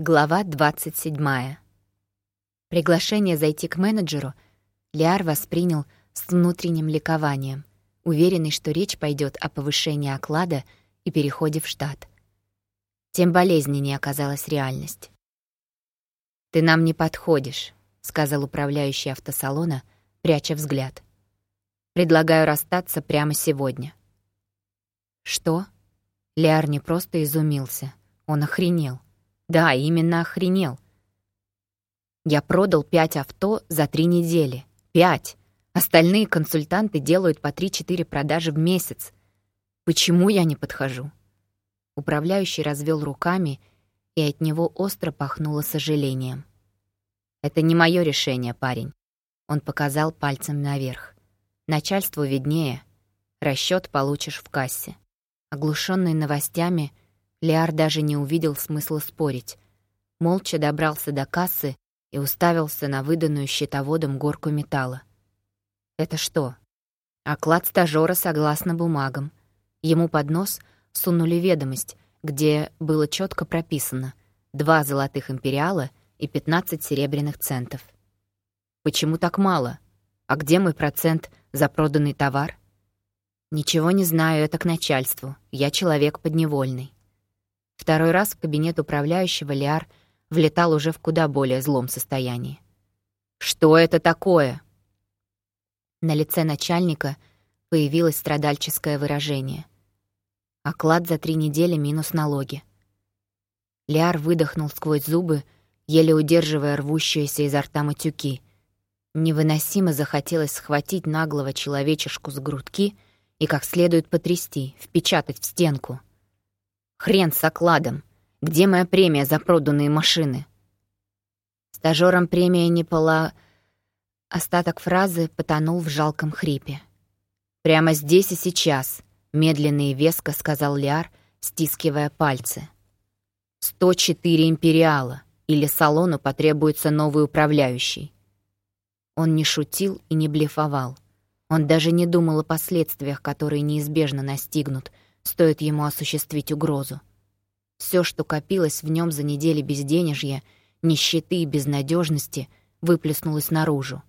Глава 27. Приглашение зайти к менеджеру Лиар воспринял с внутренним ликованием, уверенный, что речь пойдет о повышении оклада и переходе в штат. Тем болезненнее оказалась реальность. «Ты нам не подходишь», — сказал управляющий автосалона, пряча взгляд. «Предлагаю расстаться прямо сегодня». «Что?» Лиар не просто изумился, он охренел. Да, именно охренел. Я продал пять авто за три недели. Пять. Остальные консультанты делают по 3-4 продажи в месяц. Почему я не подхожу? Управляющий развел руками, и от него остро пахнуло сожалением. «Это не мое решение, парень». Он показал пальцем наверх. «Начальству виднее. Расчет получишь в кассе». Оглушенный новостями, Лиар даже не увидел смысла спорить. Молча добрался до кассы и уставился на выданную счетоводом горку металла. «Это что?» Оклад стажёра согласно бумагам. Ему под нос сунули ведомость, где было четко прописано два золотых империала и 15 серебряных центов. «Почему так мало? А где мой процент за проданный товар?» «Ничего не знаю, это к начальству. Я человек подневольный». Второй раз в кабинет управляющего Лиар влетал уже в куда более злом состоянии. «Что это такое?» На лице начальника появилось страдальческое выражение. Оклад за три недели минус налоги. Лиар выдохнул сквозь зубы, еле удерживая рвущиеся изо рта матюки. Невыносимо захотелось схватить наглого человечешку с грудки и как следует потрясти, впечатать в стенку — Хрен с окладом. Где моя премия за проданные машины? Стажёрам премия не пола... Остаток фразы потонул в жалком хрипе. «Прямо здесь и сейчас», — медленно и веско сказал Лиар, стискивая пальцы. «Сто четыре империала, или салону потребуется новый управляющий». Он не шутил и не блефовал. Он даже не думал о последствиях, которые неизбежно настигнут — стоит ему осуществить угрозу. Все, что копилось в нем за недели безденежья, нищеты и безнадежности, выплеснулось наружу.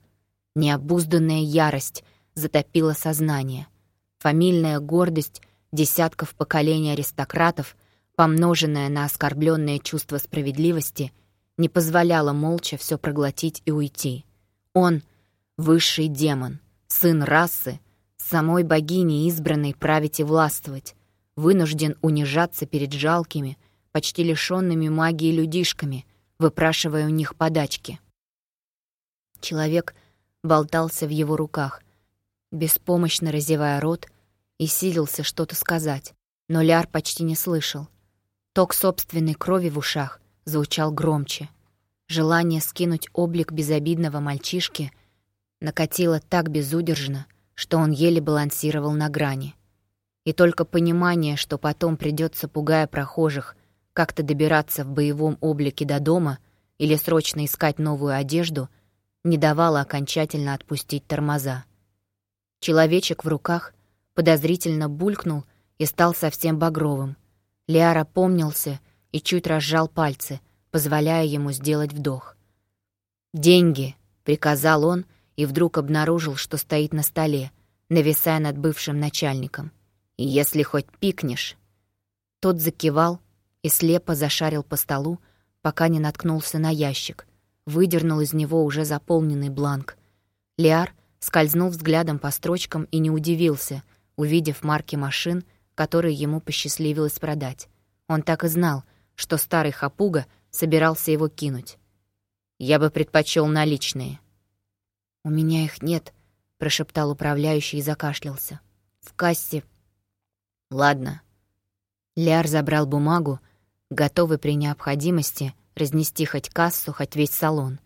Необузданная ярость затопила сознание. Фамильная гордость десятков поколений аристократов, помноженная на оскорбленное чувство справедливости, не позволяла молча все проглотить и уйти. Он — высший демон, сын расы, самой богини избранной править и властвовать, вынужден унижаться перед жалкими, почти лишёнными магии людишками, выпрашивая у них подачки. Человек болтался в его руках, беспомощно разевая рот, и силился что-то сказать, но Ляр почти не слышал. Ток собственной крови в ушах звучал громче. Желание скинуть облик безобидного мальчишки накатило так безудержно, что он еле балансировал на грани. И только понимание, что потом придется, пугая прохожих, как-то добираться в боевом облике до дома или срочно искать новую одежду, не давало окончательно отпустить тормоза. Человечек в руках подозрительно булькнул и стал совсем багровым. Лиара помнился и чуть разжал пальцы, позволяя ему сделать вдох. «Деньги!» — приказал он и вдруг обнаружил, что стоит на столе, нависая над бывшим начальником — если хоть пикнешь». Тот закивал и слепо зашарил по столу, пока не наткнулся на ящик, выдернул из него уже заполненный бланк. Лиар скользнул взглядом по строчкам и не удивился, увидев марки машин, которые ему посчастливилось продать. Он так и знал, что старый хапуга собирался его кинуть. «Я бы предпочел наличные». «У меня их нет», — прошептал управляющий и закашлялся. «В кассе Ладно. Ляр забрал бумагу, готовый при необходимости разнести хоть кассу, хоть весь салон.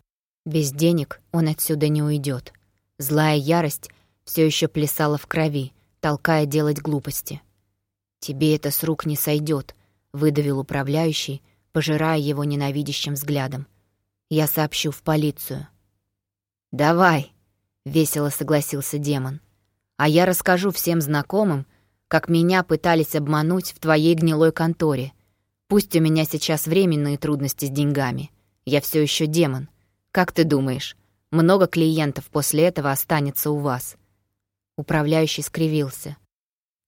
Без денег он отсюда не уйдет. Злая ярость все еще плясала в крови, толкая делать глупости. «Тебе это с рук не сойдет, выдавил управляющий, пожирая его ненавидящим взглядом. «Я сообщу в полицию». «Давай», — весело согласился демон. «А я расскажу всем знакомым, как меня пытались обмануть в твоей гнилой конторе. Пусть у меня сейчас временные трудности с деньгами. Я все еще демон. Как ты думаешь, много клиентов после этого останется у вас?» Управляющий скривился.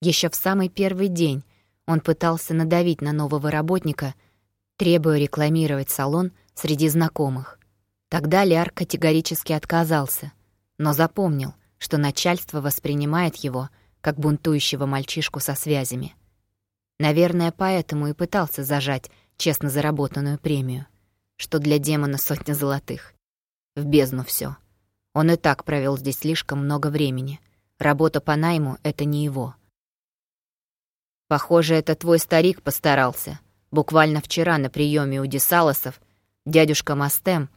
Еще в самый первый день он пытался надавить на нового работника, требуя рекламировать салон среди знакомых. Тогда Ляр категорически отказался, но запомнил, что начальство воспринимает его как бунтующего мальчишку со связями. Наверное, поэтому и пытался зажать честно заработанную премию, что для демона сотня золотых. В бездну все. Он и так провел здесь слишком много времени. Работа по найму — это не его. Похоже, это твой старик постарался. Буквально вчера на приеме у Десалосов дядюшка Мастем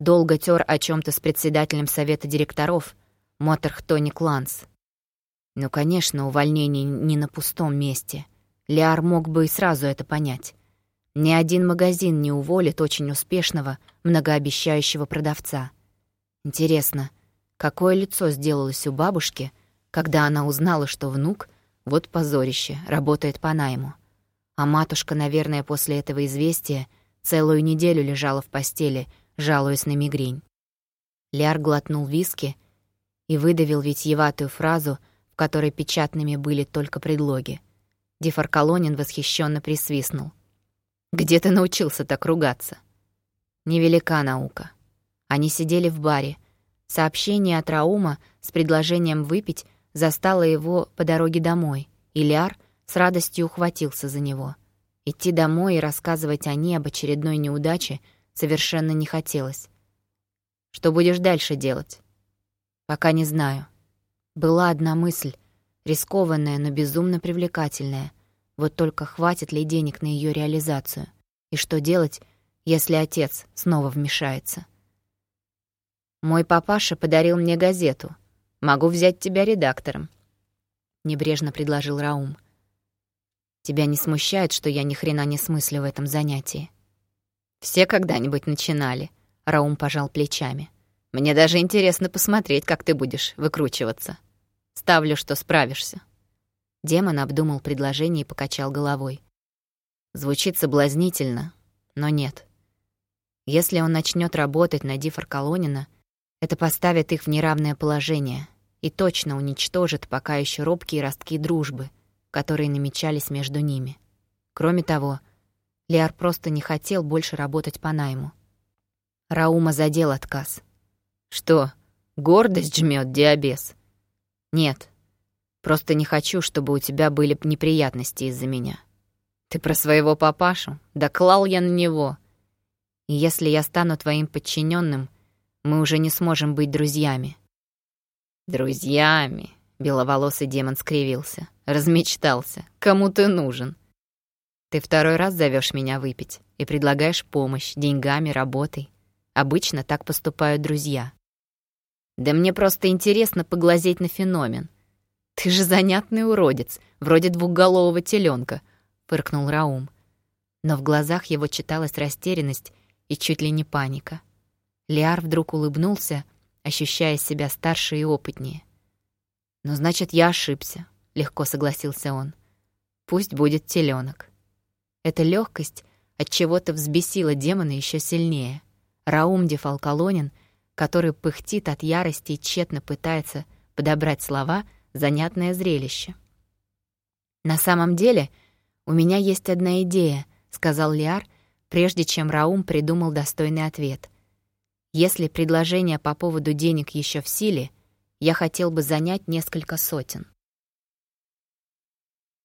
долго тер о чем то с председателем совета директоров, Моторх Тони Кланс. Ну, конечно, увольнение не на пустом месте — Лиар мог бы и сразу это понять. Ни один магазин не уволит очень успешного, многообещающего продавца. Интересно, какое лицо сделалось у бабушки, когда она узнала, что внук, вот позорище, работает по найму. А матушка, наверное, после этого известия целую неделю лежала в постели, жалуясь на мигрень. Ляр глотнул виски и выдавил витьеватую фразу, которой печатными были только предлоги — Дифаркалонин восхищенно присвистнул. «Где ты научился так ругаться?» «Невелика наука». Они сидели в баре. Сообщение от Раума с предложением выпить застало его по дороге домой, и Ляр с радостью ухватился за него. Идти домой и рассказывать о ней об очередной неудаче совершенно не хотелось. «Что будешь дальше делать?» «Пока не знаю». Была одна мысль — Рискованная, но безумно привлекательная. Вот только хватит ли денег на ее реализацию? И что делать, если отец снова вмешается? «Мой папаша подарил мне газету. Могу взять тебя редактором», — небрежно предложил Раум. «Тебя не смущает, что я ни хрена не смыслю в этом занятии?» «Все когда-нибудь начинали», — Раум пожал плечами. «Мне даже интересно посмотреть, как ты будешь выкручиваться». Ставлю, что справишься». Демон обдумал предложение и покачал головой. Звучит соблазнительно, но нет. Если он начнет работать на Дифор Колонина, это поставит их в неравное положение и точно уничтожит пока еще робкие ростки дружбы, которые намечались между ними. Кроме того, Лиар просто не хотел больше работать по найму. Раума задел отказ. «Что, гордость жмет диабез?» «Нет. Просто не хочу, чтобы у тебя были неприятности из-за меня. Ты про своего папашу? Да клал я на него. И если я стану твоим подчиненным, мы уже не сможем быть друзьями». «Друзьями?» — беловолосый демон скривился. «Размечтался. Кому ты нужен?» «Ты второй раз зовешь меня выпить и предлагаешь помощь деньгами, работой. Обычно так поступают друзья. Да мне просто интересно поглазеть на феномен. Ты же занятный уродец, вроде двухголового теленка, фыркнул Раум. Но в глазах его читалась растерянность и чуть ли не паника. Лиар вдруг улыбнулся, ощущая себя старше и опытнее. «Ну, значит, я ошибся», — легко согласился он. «Пусть будет теленок. Эта легкость от чего то взбесила демона еще сильнее. Раум Дефалкалонин — который пыхтит от ярости и тщетно пытается подобрать слова, занятное зрелище. «На самом деле, у меня есть одна идея», — сказал Лиар, прежде чем Раум придумал достойный ответ. «Если предложение по поводу денег еще в силе, я хотел бы занять несколько сотен».